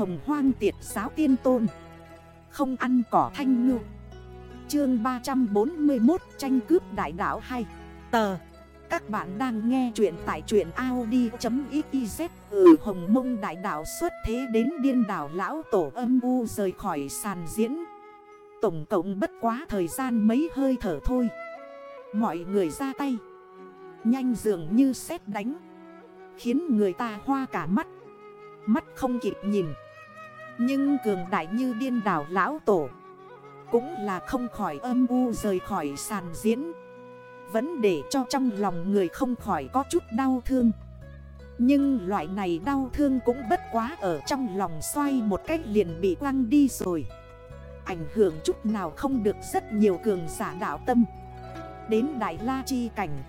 hồng hoang tiệt giáo tiên tôn. Không ăn cỏ thanh ngư. Chương 341 tranh cướp đại đảo 2 Tờ. Các bạn đang nghe chuyện tại truyện Audi.xyz Ừ hồng mông đại đảo xuất thế đến điên đảo lão tổ âm u rời khỏi sàn diễn. Tổng cộng bất quá thời gian mấy hơi thở thôi. Mọi người ra tay. Nhanh dường như xét đánh. Khiến người ta hoa cả mắt. Mắt không kịp nhìn. Nhưng cường đại như điên đảo lão tổ Cũng là không khỏi âm u rời khỏi sàn diễn. Vẫn để cho trong lòng người không khỏi có chút đau thương. Nhưng loại này đau thương cũng bất quá ở trong lòng xoay một cách liền bị quăng đi rồi. Ảnh hưởng chút nào không được rất nhiều cường giả đạo tâm. Đến Đại La Chi Cảnh,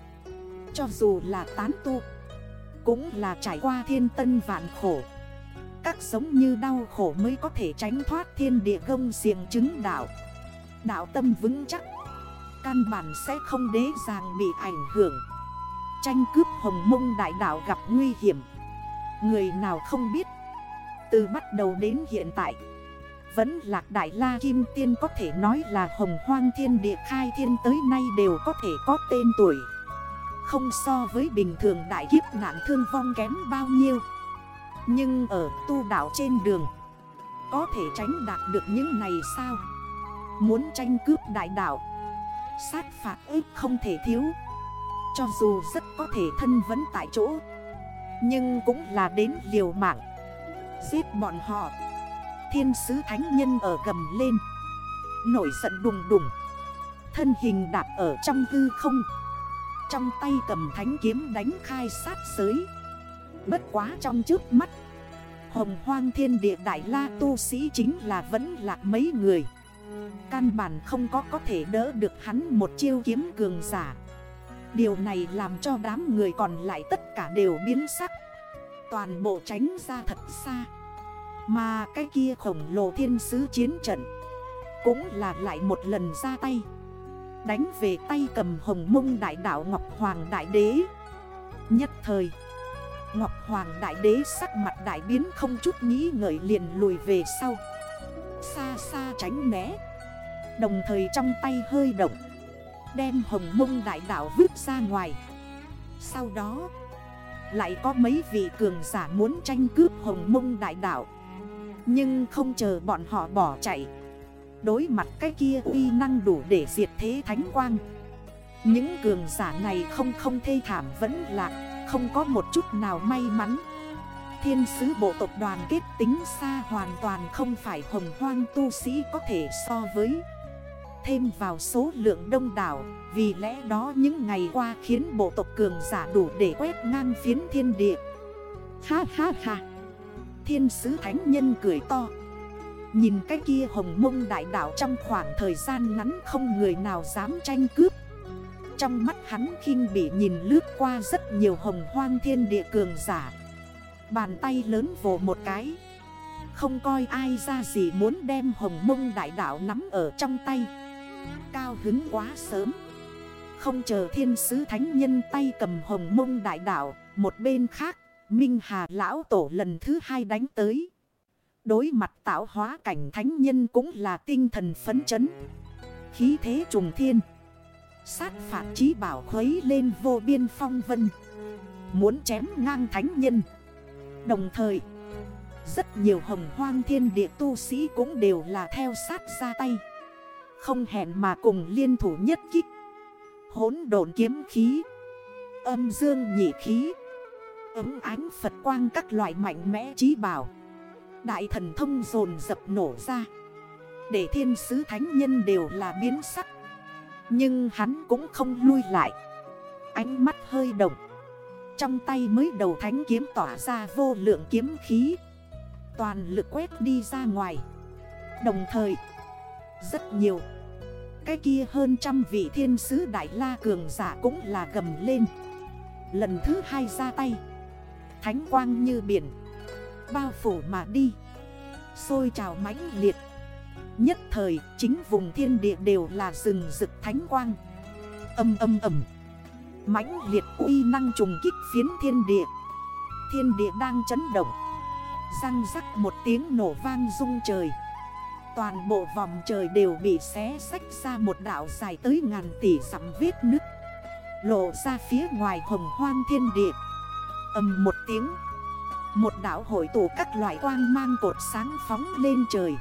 Cho dù là tán tu, Cũng là trải qua thiên tân vạn khổ. Các sống như đau khổ mới có thể tránh thoát thiên địa gông xiềng chứng đạo. Đạo tâm vững chắc. Căn bản sẽ không dễ dàng bị ảnh hưởng. Tranh cướp hồng mông đại đạo gặp nguy hiểm. Người nào không biết. Từ bắt đầu đến hiện tại. Vẫn lạc đại la kim tiên có thể nói là hồng hoang thiên địa khai thiên tới nay đều có thể có tên tuổi. Không so với bình thường đại kiếp nạn thương vong kém bao nhiêu. Nhưng ở tu đạo trên đường, Có thể tránh đạt được những này sao? Muốn tranh cướp đại đạo, Sát phạt ếp không thể thiếu. Cho dù rất có thể thân vẫn tại chỗ, Nhưng cũng là đến liều mạng. Giết bọn họ. Thiên sứ thánh nhân ở gầm lên. Nổi giận đùng đùng. Thân hình đạp ở trong hư không. Trong tay cầm thánh kiếm đánh khai sát sới Bất quá trong trước mắt, Hồng hoang thiên địa đại la tu sĩ chính là vẫn lạc mấy người. Căn bản không có có thể đỡ được hắn một chiêu kiếm cường giả. Điều này làm cho đám người còn lại tất cả đều biến sắc. Toàn bộ tránh ra thật xa. Mà cái kia khổng lồ thiên sứ chiến trận Cũng là lại một lần ra tay. Đánh về tay cầm hồng mông đại đảo Ngọc Hoàng Đại Đế. Nhất thời Ngọc Hoàng Đại Đế sắc mặt đại biến không chút nghĩ ngợi liền lùi về sau. Xa xa tránh né. Đồng thời trong tay hơi động. Đem hồng mông đại đảo vứt ra ngoài. Sau đó, Lại có mấy vị cường giả muốn tranh cướp hồng mông đại đảo Nhưng không chờ bọn họ bỏ chạy. Đối mặt cái kia uy năng đủ để diệt thế thánh quang. Những cường giả này không không thê thảm vẫn lạc. Không có một chút nào may mắn. Thiên sứ bộ tộc đoàn kết tính xa hoàn toàn không phải hồng hoang tu sĩ có thể so với. Thêm vào số lượng đông đảo, Vì lẽ đó những ngày qua khiến bộ tộc cường giả đủ để quét ngang phiến thiên địa. Ha ha ha. Thiên sứ thánh nhân cười to. Nhìn cái kia hồng mông đại đảo trong khoảng thời gian ngắn không người nào dám tranh cướp. Trong mắt hắn khinh bị nhìn lướt qua rất nhiều hồng hoang thiên địa cường giả. Bàn tay lớn vồ một cái. Không coi ai ra gì muốn đem hồng mông đại đảo nắm ở trong tay. Cao hứng quá sớm. Không chờ thiên sứ thánh nhân tay cầm hồng mông đại đảo Một bên khác, Minh Hà lão tổ lần thứ hai đánh tới. Đối mặt tạo hóa cảnh thánh nhân cũng là tinh thần phấn chấn. Khí thế trùng thiên. Sát phạt trí bảo khuấy lên vô biên phong vân. Muốn chém ngang thánh nhân. Đồng thời, Rất nhiều hồng hoang thiên địa tu sĩ cũng đều là theo sát ra tay. Không hẹn mà cùng liên thủ nhất kích. Hốn độn kiếm khí, Âm dương nhị khí, Ấm ánh Phật quang các loại mạnh mẽ trí bảo. Đại thần thông dồn dập nổ ra. Để thiên sứ thánh nhân đều là biến sắc. Nhưng hắn cũng không lui lại. Ánh mắt hơi động. Trong tay mới đầu thánh kiếm tỏa ra vô lượng kiếm khí. Toàn lực quét đi ra ngoài. Đồng thời, Rất nhiều. Cái kia hơn trăm vị thiên sứ Đại La Cường giả cũng là gầm lên. Lần thứ hai ra tay. Thánh quang như biển. Bao phủ mà đi. Xôi trào mãnh liệt. Nhất thời, chính vùng thiên địa đều là rừng rực thánh quang. Âm âm ầm mãnh liệt uy năng trùng kích phiến thiên địa. Thiên địa đang chấn động. Răng rắc một tiếng nổ vang rung trời. Toàn bộ vòng trời đều bị xé sách ra một đảo dài tới ngàn tỷ sắm vết nứt. Lộ ra phía ngoài hồng hoang thiên địa. Âm một tiếng. Một đảo hội tụ các loại quang mang cột sáng phóng lên trời.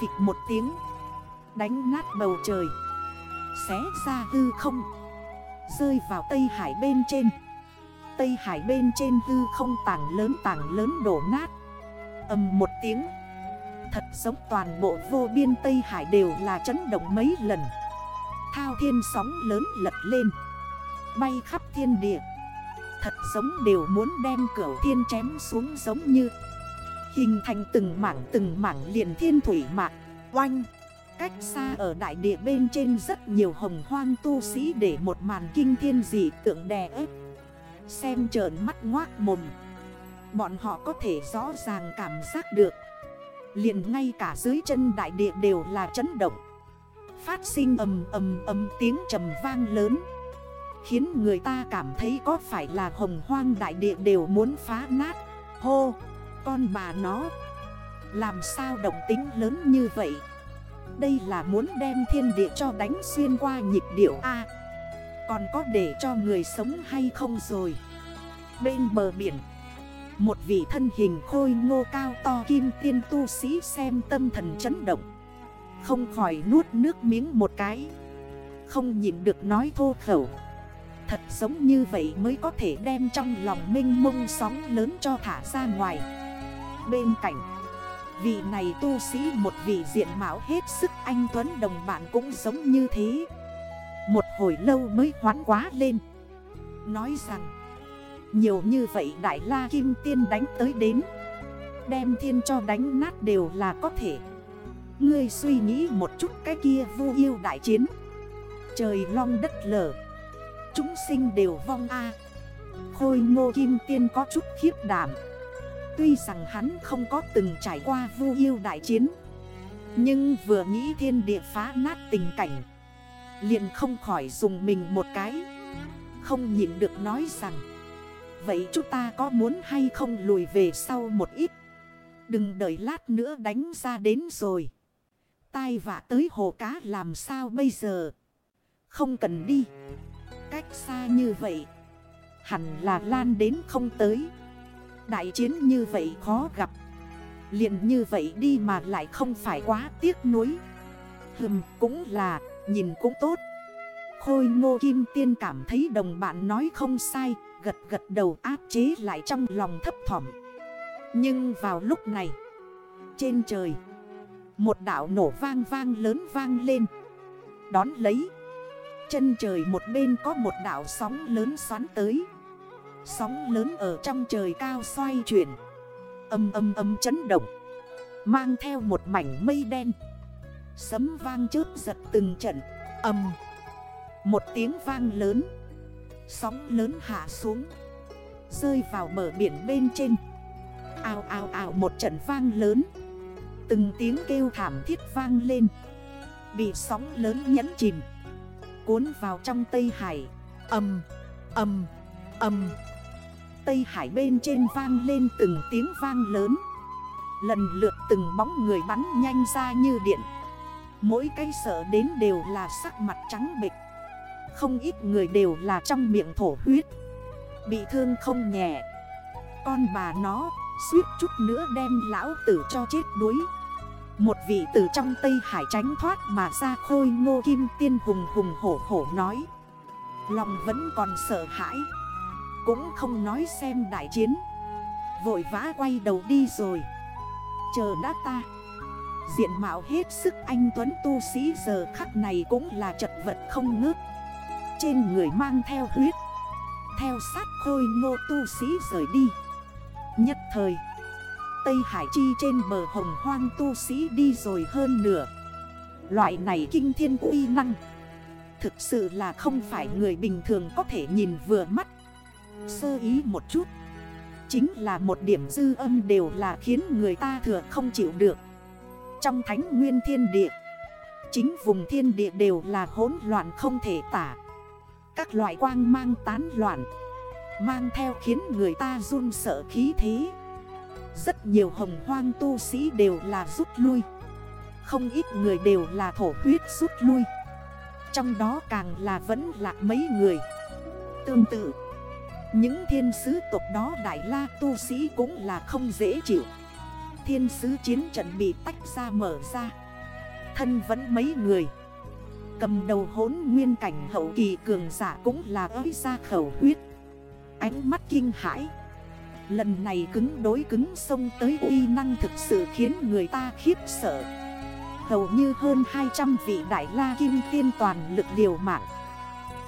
Phịch một tiếng. Đánh nát bầu trời. Xé ra hư không. Rơi vào Tây Hải bên trên. Tây Hải bên trên hư không tảng lớn tảng lớn đổ nát. Âm một tiếng. Thật giống toàn bộ vô biên Tây Hải đều là chấn động mấy lần. Thao thiên sóng lớn lật lên. Bay khắp thiên địa. Thật giống đều muốn đem cửa thiên chém xuống giống như Hình thành từng mảng từng mảng liền thiên thủy mạc. Oanh. Cách xa ở đại địa bên trên rất nhiều hồng hoang tu sĩ để một màn kinh thiên dị tượng đè ép. Xem trợn mắt ngoác mồm. Bọn họ có thể rõ ràng cảm giác được. Liền ngay cả dưới chân đại địa đều là chấn động. Phát sinh ầm ầm ầm tiếng trầm vang lớn. Khiến người ta cảm thấy có phải là hồng hoang đại địa đều muốn phá nát. Hô, con bà nó. Làm sao động tính lớn như vậy? Đây là muốn đem thiên địa cho đánh xuyên qua nhịp điệu A. Còn có để cho người sống hay không rồi? Bên bờ biển, một vị thân hình khôi ngô cao to kim tiên tu sĩ xem tâm thần chấn động. Không khỏi nuốt nước miếng một cái. Không nhìn được nói thô khẩu. Thật giống như vậy mới có thể đem trong lòng minh mông sóng lớn cho thả ra ngoài. Bên cạnh. Vị này tu sĩ một vị diện mạo hết sức anh Tuấn đồng bạn cũng giống như thế. Một hồi lâu mới hoán quá lên. Nói rằng, nhiều như vậy Đại La Kim Tiên đánh tới đến. Đem thiên cho đánh nát đều là có thể. Ngươi suy nghĩ một chút cái kia vu yêu đại chiến. Trời long đất lở. Chúng sinh đều vong a. Khôi ngô kim tiên có chút khiếp đảm. Tuy rằng hắn không có từng trải qua vu yêu đại chiến, Nhưng vừa nghĩ thiên địa phá nát tình cảnh, liền không khỏi dùng mình một cái, Không nhịn được nói rằng, Vậy chúng ta có muốn hay không lùi về sau một ít? Đừng đợi lát nữa đánh ra đến rồi. Tai vạ tới hồ cá làm sao bây giờ? Không cần đi. Cách xa như vậy, Hẳn là lan đến không tới. Đại chiến như vậy khó gặp. Liền như vậy đi mà lại không phải quá tiếc nuối. Hừm, cũng là, nhìn cũng tốt. Khôi ngô kim tiên cảm thấy đồng bạn nói không sai, Gật gật đầu áp chế lại trong lòng thấp thỏm. Nhưng vào lúc này, Trên trời, Một đảo nổ vang vang lớn vang lên. Đón lấy, Chân trời một bên có một đảo sóng lớn xoắn tới. Sóng lớn ở trong trời cao xoay chuyển. Âm âm âm chấn động. Mang theo một mảnh mây đen. Sấm vang chớp giật từng trận. Âm. Một tiếng vang lớn. Sóng lớn hạ xuống. Rơi vào bờ biển bên trên. Ao ao ao một trận vang lớn. Từng tiếng kêu thảm thiết vang lên. Bị sóng lớn nhấn chìm. Cuốn vào trong Tây Hải. Âm, âm, âm. Tây Hải bên trên vang lên từng tiếng vang lớn. Lần lượt từng bóng người bắn nhanh ra như điện. Mỗi cái sợ đến đều là sắc mặt trắng bịch không ít người đều là trong miệng thổ huyết. Bị thương không nhẹ. Con bà nó, suýt chút nữa đem lão tử cho chết đuối. Một vị tử trong Tây Hải tránh thoát mà ra khôi ngô kim tiên hùng hùng hổ hổ nói. Lòng vẫn còn sợ hãi. Cũng không nói xem đại chiến. Vội vã quay đầu đi rồi. Chờ đã ta. Diện mạo hết sức anh Tuấn tu sĩ giờ khắc này cũng là chật vật không ngớt. Trên người mang theo huyết. Theo sát khôi ngô tu sĩ rời đi. Nhất thời, Tây Hải Chi trên bờ hồng hoang tu sĩ đi rồi hơn nửa. Loại này kinh thiên uy năng, Thực sự là không phải người bình thường có thể nhìn vừa mắt. Sơ ý một chút. Chính là một điểm dư âm đều là khiến người ta thừa không chịu được. Trong thánh nguyên thiên địa, Chính vùng thiên địa đều là hỗn loạn không thể tả. Các loại quang mang tán loạn, Mang theo khiến người ta run sợ khí thế. Rất nhiều hồng hoang tu sĩ đều là rút lui. Không ít người đều là thổ huyết rút lui. Trong đó càng là vẫn lạc mấy người. Tương tự những thiên sứ tộc đó đại la tu sĩ cũng là không dễ chịu. Thiên sứ chiến trận bị tách ra mở ra. Thân vẫn mấy người. Cầm đầu hốn nguyên cảnh hậu kỳ cường giả cũng là ới ra khẩu huyết. Ánh mắt kinh hãi. Lần này cứng đối cứng sông tới uy năng thực sự khiến người ta khiếp sợ. Hầu như hơn 200 vị đại la kim tiên toàn lực liều mạng.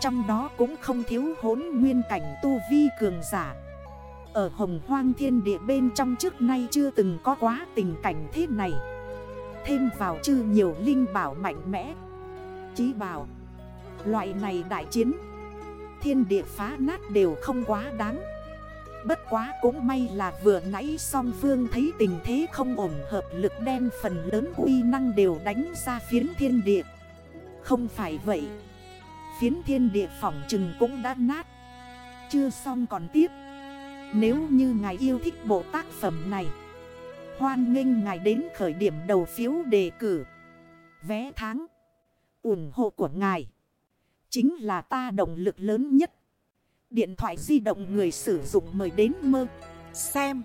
Trong đó cũng không thiếu hốn nguyên cảnh tu vi cường giả. Ở hồng hoang thiên địa bên trong trước nay chưa từng có quá tình cảnh thế này. Thêm vào chư nhiều linh bảo mạnh mẽ. Chí bảo, Loại này đại chiến, Thiên địa phá nát đều không quá đáng. Bất quá cũng may là vừa nãy song phương thấy tình thế không ổn hợp lực đem phần lớn uy năng đều đánh ra phiến thiên địa. Không phải vậy Phiến thiên địa phỏng trừng cũng đã nát. Chưa xong còn tiếp. Nếu như ngài yêu thích bộ tác phẩm này, Hoan nghênh ngài đến khởi điểm đầu phiếu đề cử. Vé tháng, ủng hộ của ngài Chính là ta động lực lớn nhất. Điện thoại di động người sử dụng mời đến mơ, Xem.